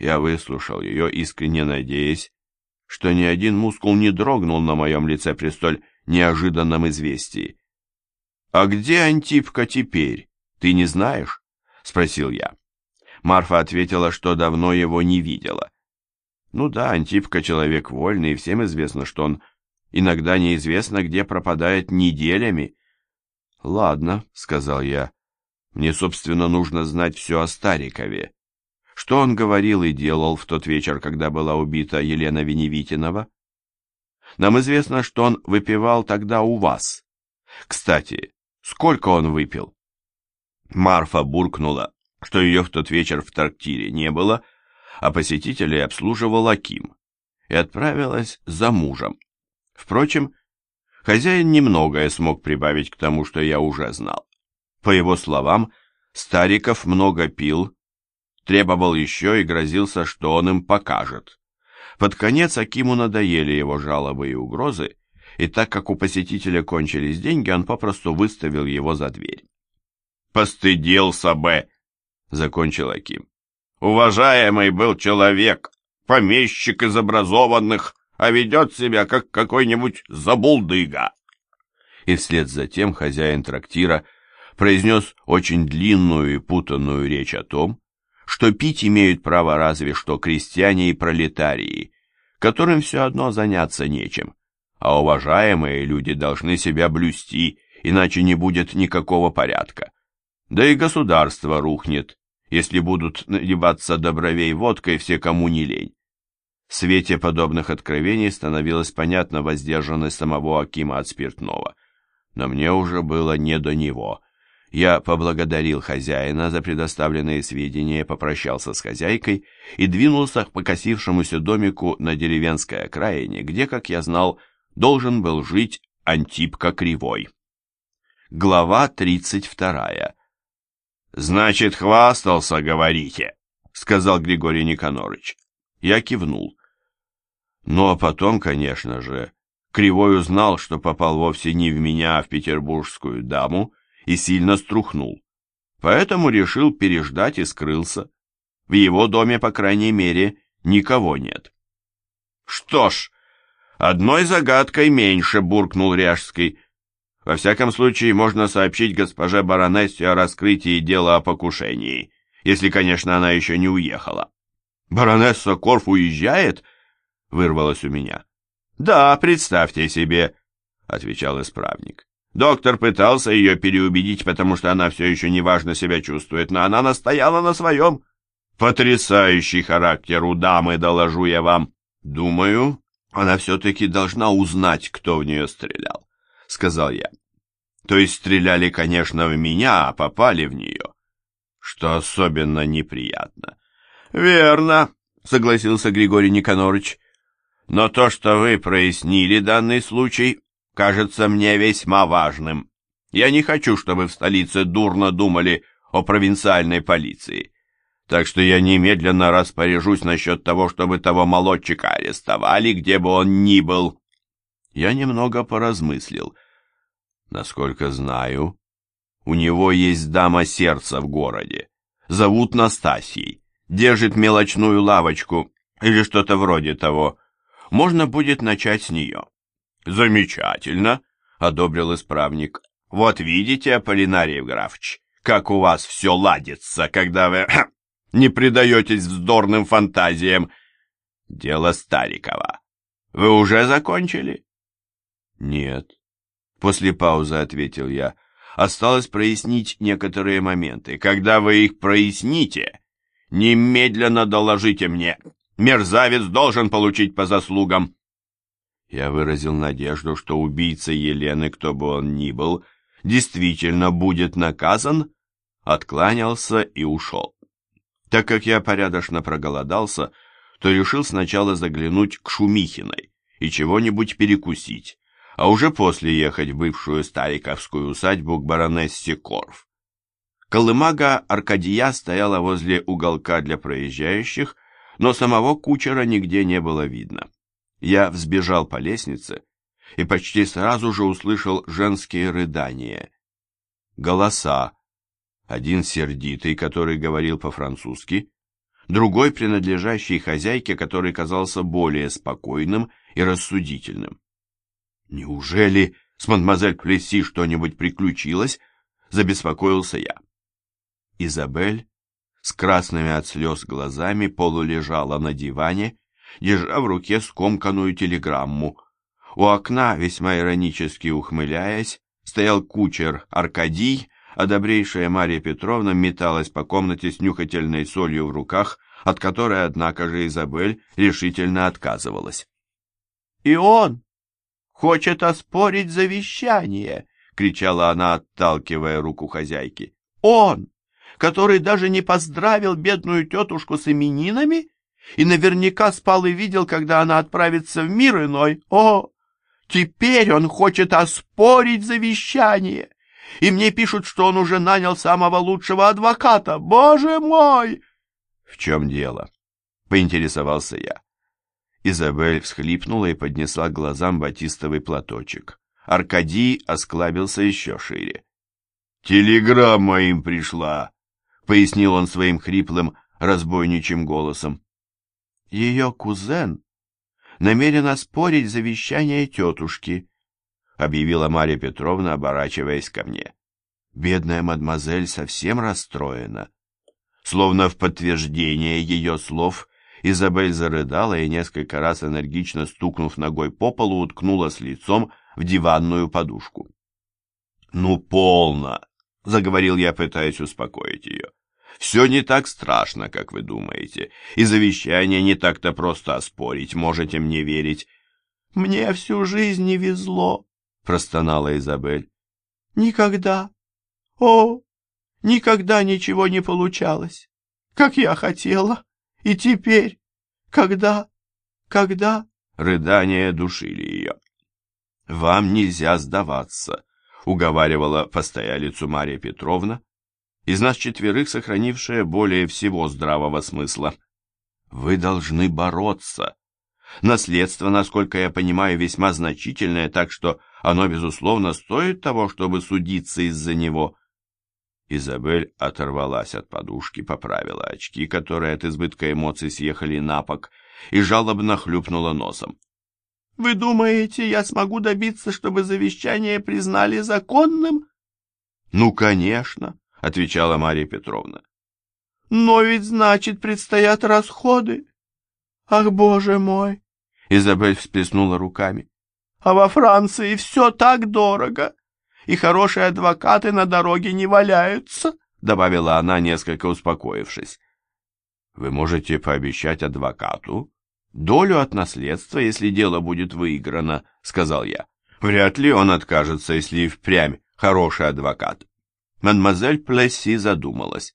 Я выслушал ее, искренне надеясь, что ни один мускул не дрогнул на моем лице при столь неожиданном известии. «А где Антипка теперь? Ты не знаешь?» — спросил я. Марфа ответила, что давно его не видела. Ну да, Антипка человек вольный, и всем известно, что он иногда неизвестно, где пропадает неделями. «Ладно», — сказал я, — «мне, собственно, нужно знать все о Старикове. Что он говорил и делал в тот вечер, когда была убита Елена Веневитинова? Нам известно, что он выпивал тогда у вас. Кстати, сколько он выпил?» Марфа буркнула, что ее в тот вечер в трактире не было, а посетителей обслуживал Аким, и отправилась за мужем. Впрочем, хозяин немногое смог прибавить к тому, что я уже знал. По его словам, Стариков много пил, требовал еще и грозился, что он им покажет. Под конец Акиму надоели его жалобы и угрозы, и так как у посетителя кончились деньги, он попросту выставил его за дверь. «Постыдился бы!» — закончил Аким. «Уважаемый был человек, помещик из образованных, а ведет себя, как какой-нибудь забулдыга». И вслед за тем хозяин трактира произнес очень длинную и путанную речь о том, что пить имеют право разве что крестьяне и пролетарии, которым все одно заняться нечем, а уважаемые люди должны себя блюсти, иначе не будет никакого порядка. Да и государство рухнет, если будут наливаться добровей водкой все, кому не лень. В свете подобных откровений становилось понятно воздержанность самого Акима от спиртного. Но мне уже было не до него. Я поблагодарил хозяина за предоставленные сведения, попрощался с хозяйкой и двинулся к покосившемуся домику на деревенской окраине, где, как я знал, должен был жить Антипка Кривой. Глава тридцать вторая. «Значит, хвастался, говорите», — сказал Григорий Никонорыч. Я кивнул. Ну, а потом, конечно же, Кривой узнал, что попал вовсе не в меня, а в петербургскую даму, и сильно струхнул. Поэтому решил переждать и скрылся. В его доме, по крайней мере, никого нет. «Что ж, одной загадкой меньше», — буркнул Ряжский. Во всяком случае, можно сообщить госпоже баронессе о раскрытии дела о покушении, если, конечно, она еще не уехала. «Баронесса Корф уезжает?» — вырвалось у меня. «Да, представьте себе», — отвечал исправник. Доктор пытался ее переубедить, потому что она все еще неважно себя чувствует, но она настояла на своем. Потрясающий характер у дамы, доложу я вам. Думаю, она все-таки должна узнать, кто в нее стрелял сказал я. То есть стреляли, конечно, в меня, а попали в нее. Что особенно неприятно. Верно, согласился Григорий Никонорыч. Но то, что вы прояснили данный случай, кажется мне весьма важным. Я не хочу, чтобы в столице дурно думали о провинциальной полиции. Так что я немедленно распоряжусь насчет того, чтобы того молодчика арестовали, где бы он ни был. Я немного поразмыслил. Насколько знаю, у него есть дама сердца в городе. Зовут Настасьей. Держит мелочную лавочку или что-то вроде того. Можно будет начать с нее. Замечательно, одобрил исправник. Вот видите, Аполлинарий Евграфович, как у вас все ладится, когда вы не предаетесь вздорным фантазиям. Дело Старикова. Вы уже закончили? «Нет». После паузы ответил я. «Осталось прояснить некоторые моменты. Когда вы их проясните, немедленно доложите мне. Мерзавец должен получить по заслугам». Я выразил надежду, что убийца Елены, кто бы он ни был, действительно будет наказан, откланялся и ушел. Так как я порядочно проголодался, то решил сначала заглянуть к Шумихиной и чего-нибудь перекусить, а уже после ехать в бывшую стариковскую усадьбу к баронессе Корф. Колымага Аркадия стояла возле уголка для проезжающих, но самого кучера нигде не было видно. Я взбежал по лестнице и почти сразу же услышал женские рыдания. Голоса. Один сердитый, который говорил по-французски, другой принадлежащий хозяйке, который казался более спокойным и рассудительным. «Неужели с мадемуазель Плесси что-нибудь приключилось?» — забеспокоился я. Изабель с красными от слез глазами полулежала на диване, держа в руке скомканную телеграмму. У окна, весьма иронически ухмыляясь, стоял кучер Аркадий, а добрейшая Марья Петровна металась по комнате с нюхательной солью в руках, от которой, однако же, Изабель решительно отказывалась. «И он хочет оспорить завещание!» — кричала она, отталкивая руку хозяйки. «Он, который даже не поздравил бедную тетушку с именинами и наверняка спал и видел, когда она отправится в мир иной. О, теперь он хочет оспорить завещание!» и мне пишут, что он уже нанял самого лучшего адвоката. Боже мой!» «В чем дело?» — поинтересовался я. Изабель всхлипнула и поднесла к глазам батистовый платочек. Аркадий осклабился еще шире. «Телеграмма им пришла», — пояснил он своим хриплым, разбойничьим голосом. «Ее кузен намерен оспорить завещание тетушки», объявила Марья Петровна, оборачиваясь ко мне. Бедная мадемуазель совсем расстроена. Словно в подтверждение ее слов, Изабель зарыдала и несколько раз энергично стукнув ногой по полу, уткнулась лицом в диванную подушку. «Ну, полно!» — заговорил я, пытаясь успокоить ее. «Все не так страшно, как вы думаете, и завещание не так-то просто оспорить, можете мне верить». «Мне всю жизнь не везло», — простонала Изабель. «Никогда, о, никогда ничего не получалось, как я хотела. И теперь, когда, когда...» Рыдания душили ее. «Вам нельзя сдаваться», — уговаривала постоялицу Мария Петровна, из нас четверых сохранившая более всего здравого смысла. «Вы должны бороться. Наследство, насколько я понимаю, весьма значительное, так что оно, безусловно, стоит того, чтобы судиться из-за него. Изабель оторвалась от подушки, поправила очки, которые от избытка эмоций съехали на бок, и жалобно хлюпнула носом. «Вы думаете, я смогу добиться, чтобы завещание признали законным?» «Ну, конечно», — отвечала Мария Петровна. «Но ведь, значит, предстоят расходы. Ах, боже мой!» Изабель всплеснула руками. А во Франции все так дорого, и хорошие адвокаты на дороге не валяются, добавила она, несколько успокоившись. Вы можете пообещать адвокату долю от наследства, если дело будет выиграно, сказал я. Вряд ли он откажется, если и впрямь хороший адвокат. Мадемуазель Плесси задумалась.